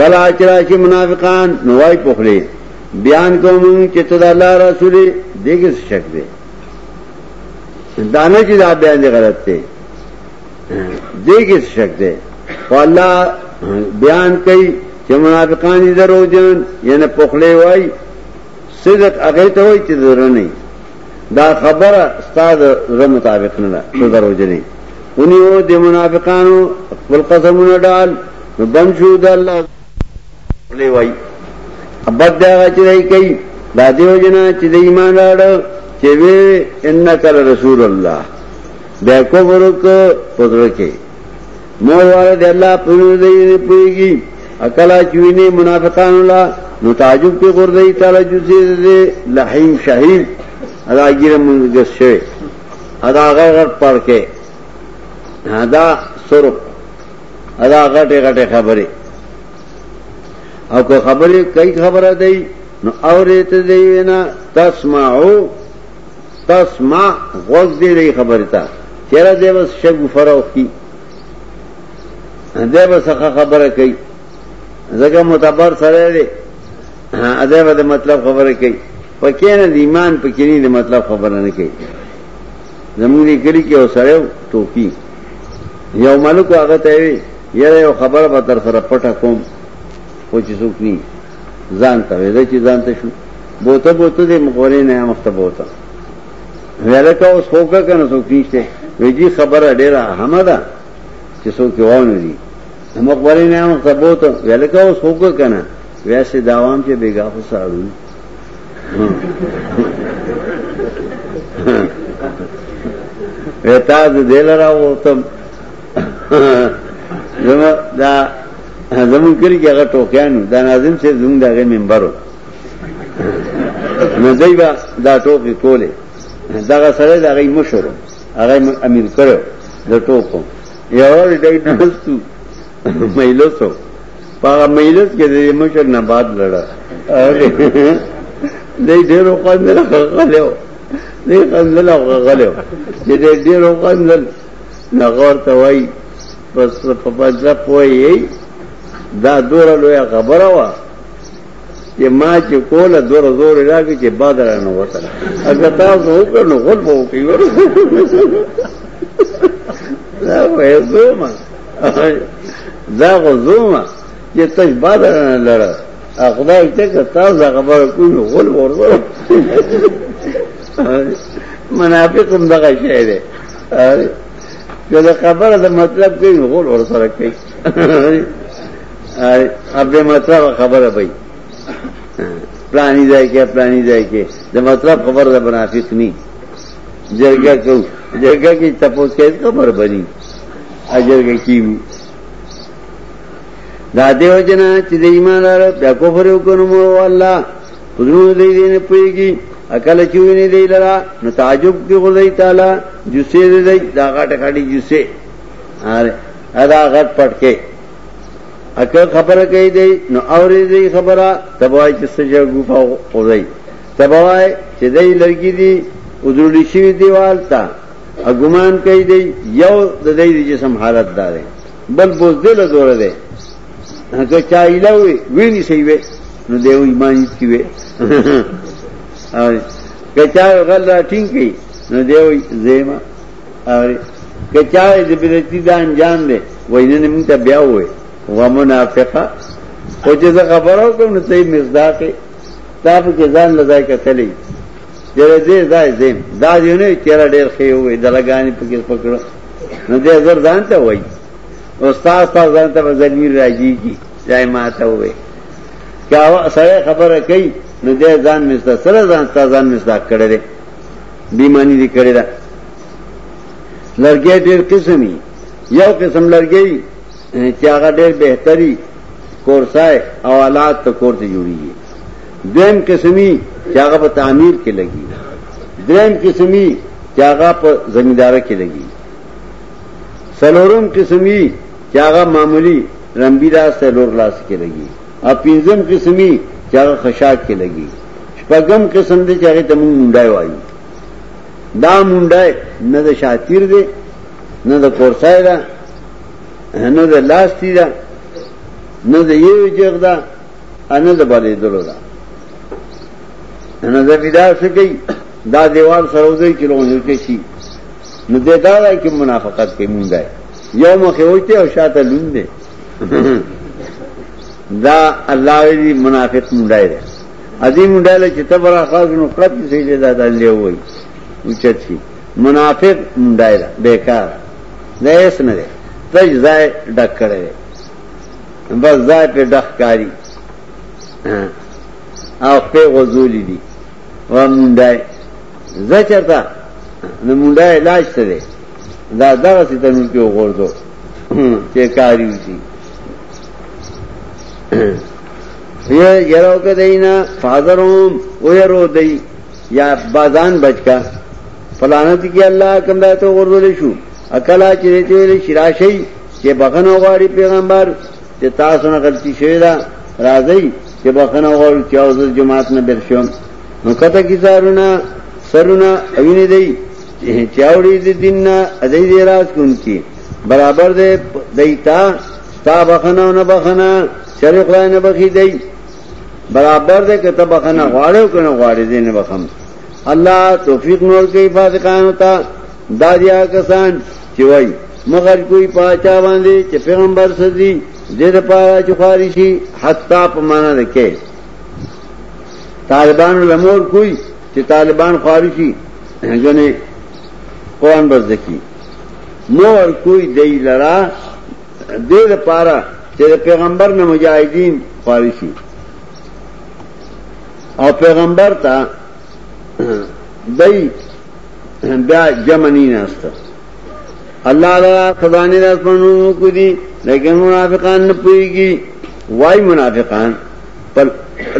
کلا چراشی منافقان نوائی پخلی بیان کوم چې ته د الله رسول دیګه شک دی دانه چې دا بیان دی غلط دی دیګه شک دی والله بیان کوي چې منافقان دي دروژن ینه پخله وای صدق هغه ته وای چې درو نه دا خبره استاد زه مطابق نه ده ته دروژنې اونې و د منافقانو خپل قسمونه ډال بنجو د الله ولې وای ابد دا چې دای کوي دا دیو جنا چې د ایمان راړ چې وی انک رسول الله بیا کو ورک پدره کې مور واره د الله په دې پیږي اکلا چوینه منافقان الله نو تعجب کې غور دی تعالی جزې دې لحیم شهید ادا ګیره مونږ شوی ادا غیر پړ کې ادا سرق ادا غټه غټه خبره او که خبره کوي خبره دی نو اورېت دی وینا تسمعو تسمع غوږ دی دی خبره تا چیرې دی بس شګو فراو کی دی بس خبره کوي زګه متبر سره دی ادب د مطلب خبره کوي پکې نه د ایمان پکې نه د مطلب خبره نه کوي زمونږ کلی کې اوسره ټوکی یو ملک هغه ته یې یو خبره به تر سره پټه کوم خو چې څوک ني ځان ته وې چې ځان ته شو بوته بوته دې مغورې نه مخته بوته ویله کا اوس هوګه کنه څوک نشته ویجی خبره ډیره حمدا چې څوک وونه دي مغورې نه مخته بوته ویله کا اوس هوګه کنه ویسه داوام چې بیګا خو سارو وتا دې لراو ته دا زمون کلی کې هغه ټوکیانو دا ناظم سے زمون دغه منبرو نو دایبا دا ټوکی کوله دا سره دا غي مشورو هغه امیر کړو د ټوکو یو دې نه نستو مېلوسو په مېلوس کې دې مشر نه باد لړا دې ډېر وقاندل غلو دې قندل غلو چې دې ډېر وقاندل نغور ته وای پس په پځه پوي دا دوره لویا خبره وا چې ما چې کوله دوره زور راګي چې بادر نه وته اگر تاسو وکړ نو غل به وکړو دا وېزوما دا غزوما چې تاسو بادر نه لړ خدای دې تاسو خبره کوی غل ورزور منافق هم دغه شی دی کله خبره د مطلب کوي غول ورسره کوي اب مطلب خبره وي پلانی ځای کې پلانی ځای کې د مطلب خبر د منافق ني جرګه کو جرګه کې تپوس کې خبر بني اجرګه کې دا دیو جنا چې د ایماندار په کفر وکړو الله پدرو دې دې نه پويږي اکل چوینه دې لرا نو تعجب کې غوړی تعالی جوسه دې دا غټه غټي جوسه اره ادا غټ پټ کې اکه خبره کوي دی نو اوري دی خبره تبوای چې سجا ګوفا وځي تبوای چې دی لرګي دی ودرلی شي دیوال تا اګمان کوي دی یو د دې جسم حالت دار بل بوزدل زور دی هغه چا ایلوي ویني شي وي نو دیو ایمان کی وي او کچا غلا ټینګي نو دیو زېما او کچا دې بدتی دا انجام دی وینه نن ته بیا وې و منافقه او چې زه خبرو کوم نو صحیح مصداق دا په کې ځان لځای کتلې دې دې ځای زم دا یو نه چیرې ډېر خې وې دلګانی په کې پکړ نو دې زر ځان ته وای استاد تاسو ځان ته زمير راځي کی ځای ماته وې کیا سره خبره کوي نو دې ځان مست سره ځان تا ځان مصداق کړې بیمانی دې کړې دا لرګې ډېر قسمي یو قسم لرګې چې هغه ډېر بهتري کورسای او آلات ته کورته جوړیږي دیم قسمی چې هغه په تعمیر کې لګي دریم قسمی چې هغه په زمیندار کې لګي سلورم قسمی چې هغه معمولی رمبی راست لور لاس کې لګي او پنځم قسمی چې هغه خشاک کې لګي شپږم قسم دی چې هغه ته مونږ مونډای وایو دا مونډای نه د شاتیر دی نه د کورسای دی نه د لاس تی دا نه د یو جغ دا نه د باندې دلو دا نه د ویدا سکی دا دیوال سروزه کیلو کې شي نو دې دا راي کې منافقت کې مونږ دی یو مخه وته او شاته لون دی دا الله دې منافق مونږ دی عظیم ډاله چې تبر خاص نو قد سي دې دا لې وای وچت شي منافق مونږ دی بیکار دا یې سن دی تج ځای ډک کړی بس ځای په ډک کاری او په غزولې دي و مونډای زه چرته نو مونډای لاش ته دا دا څه تنور کې وګورځو چې کاری وشي یہ یرو که دینا فادرهم او یرو دی یا بازان بچ کا فلانت کی الله کوم دا ته ورولې شو اکلا چې دې ویل شراشی چې بغنه غواړي پیغمبر چې تاسو نه غلطي شوی دا راځي چې بغنه غواړي چې اوس جماعت نه برشم نو کته کی زارونه سرونه اوینه دی چاوړي دې دین نه ادې دې راز کوونکی برابر دې دیتا تا بخنه نه بخنه شریک نه بخې دی برابر دې کته بخنه غواړو کنه غواړي دې نه بخم الله توفیق نور کوي فاسقان ته دا دیا کسان چې وای مغر کوئی پاچا باندې چې پیغمبر سدي دې د پاره چې خارشي حتا په معنا لکه طالبان لمور کوئی چې طالبان خارشي جنې قرآن بزدکی مور کوئی دی لرا دی دا پارا چه دا پیغمبر نمجاہدین خوارشی او پیغمبر تا دی بیا جمع نین استا الله لا خزانه د اسمانونو کو دي لیکن منافقان نه پويږي وای منافقان پر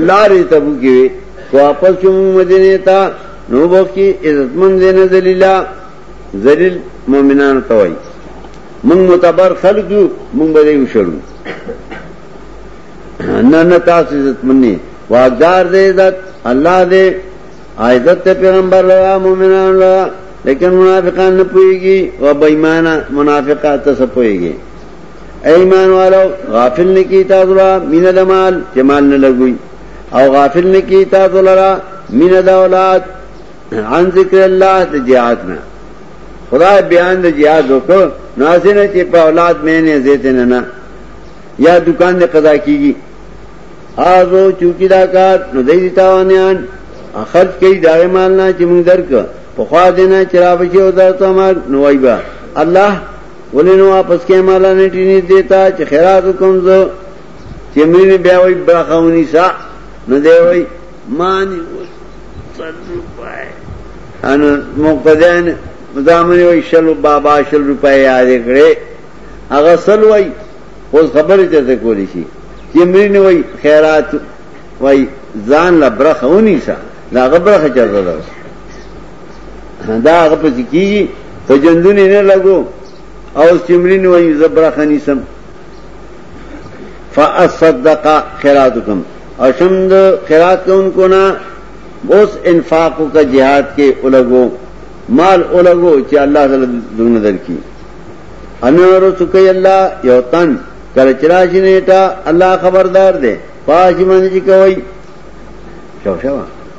لارې تبو کې واپس چوم مدینه ته نو بوکي عزتمن دینه ذلیلا ذلیل مؤمنان ته وای مونږ متبر خلق یو مونږ به یې وشړو نه نه تاسو عزتمن نه واګدار دې عزت الله دې عزت پیغمبر له مؤمنانو لیکن منافقان نہ پوئے گی اور بین منافکات سپوئے گی اے ایمان والا غافل نے کی تا تو مین دمال جمال نہ لگوئی او غافل نے کی طاط و مین اللہ جہاد میں خدا بیان جہاد ہو کو نہ اولاد میں نے دیتے نہ یا دکان نے قضا کی گی آ چوکیدا کار دے دیتا ہوا نیان خرچ کئی دارے مالنا نہ چمک در کو په خوا دینه چرابه کې او درته ما نوایبا الله ولینو واپس کې مالا نه ټینې دیتا چې خیرات کوم زه چې مینه بیا وي برخونی سا نو دی وي مانی روپای ان مقدان مزامن وي شل بابا شل روپای یاد کړې هغه سل وي اوس خبره ته کولی شي چې مینه وي خیرات وای ځان لا برخونی سا دا برخه چرته ده دا هغه کیږي په نه لګو او خنیسم فاصدق لگو اور خیرات کو ان کو نا اس انفاق کا جہاد کے الگو مال الگو لگو کہ اللہ تعالی در کی انور سکی اللہ یہ تن کر چراجی نے اللہ خبردار دے پاش من جی کوئی شو شو